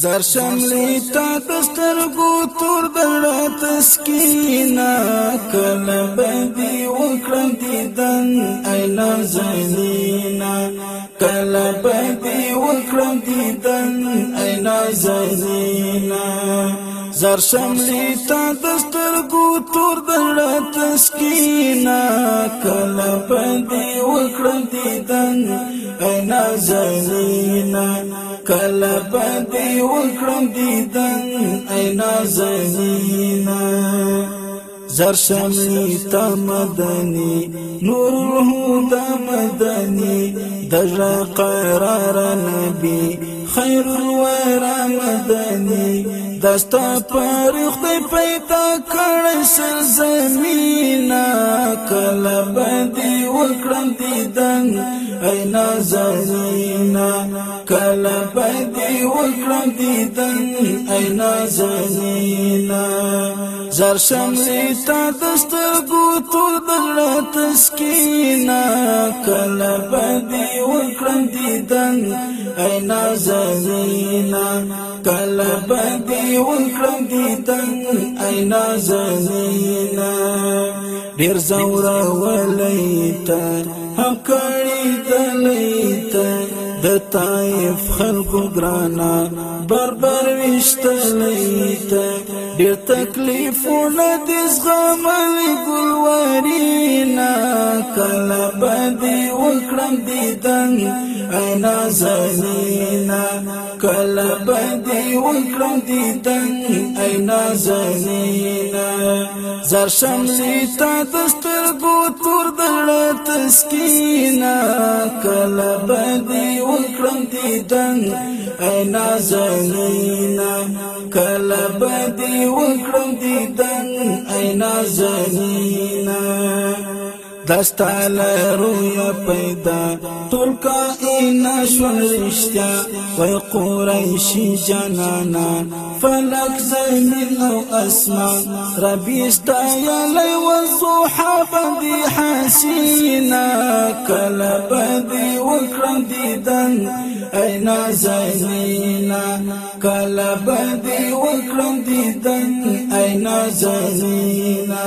زر شملی تا دسترگو تور دلڑا تسکینا کل بدی وکرم دیدن اینا زنینا کل بدی وکرم دیدن اینا زنینا زر شملی تا دسترگو تور دلڑا تسکینا کل بدی وکرم دیدن اینا زنینا کله باندې وکړم دیدن اینا زنینا زر شملی تا مدنی نور الهدى مدنی دجا قرار نبی خیر الورى مدنی دستا پر خدای پیدا کړی سر زمینا کله باندې وکړم دیدن اینا زنینا کله باندې وکړم دیدن اینا زنینا زر شملی تا دسترګو تور دلته تسکینا کله دیدن اینا زنینا کله باندې وکړم دیدن اینا زنینا ډیر زورا ولیتا هم کړي دلیتا د طائف خلکو ګرانا بربر وشتلیتا ډیر تکلیفونه د زغمل ګلوارینا کله باندې وکړم دیدن اینا زنینا کله باندې وکړم دیدن اینا زنینا زر شملی تا دسترګو تور دړه تسکینا کله باندې وکړم دیدن اینا زنینا کله باندې وکړم دیدن اینا زنینا. دستال رویا پیدا ټول کائنا شون رشتیا وای قریشی جنانا. فلک زمین أو اسمان ربی استایا لی والضحا بدی حسینا. کلا بدی وکرم دیدن اینا زنینا کلا بدی وکرم دیدن اینا زنینا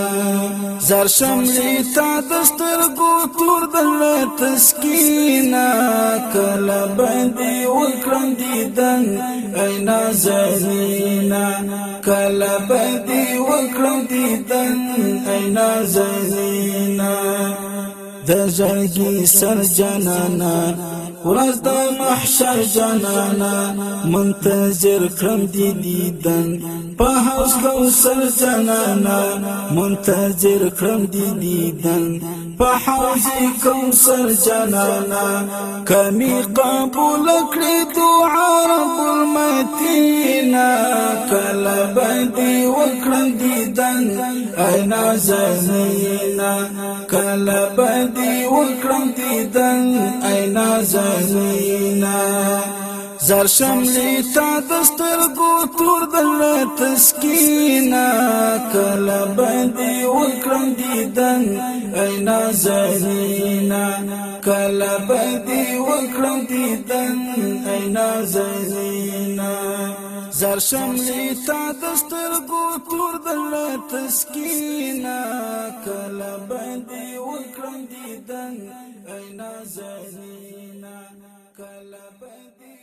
زر شملی تا دسترګو تور دل تسکینا کلا باندې وکړم دیدن اینا زنینا کلا باندې وکړم دیدن اینا زنینا د زړګي سر جنانا ورځ د محشر جنانا منتظر کړم دی دیدن په هوس کوثر جنانا منتظر کړم دی دیدن په حوض کوثر جنانا کمی قبول کړی دعا رب المتینا کله باندې وکړم دیدن اینا زنینا کله باندې وکړم دیدن اینا زنینا زر شملی تا دسترګو تور دل تسکینا کله باندې وکړم دیدن اینا زنینا کله باندې وکړم دیدن اینا زنینا زر شملی تا دسترګو تور دل تسکینا کله باندې وکړم دیدن اینا زنینا کله باندې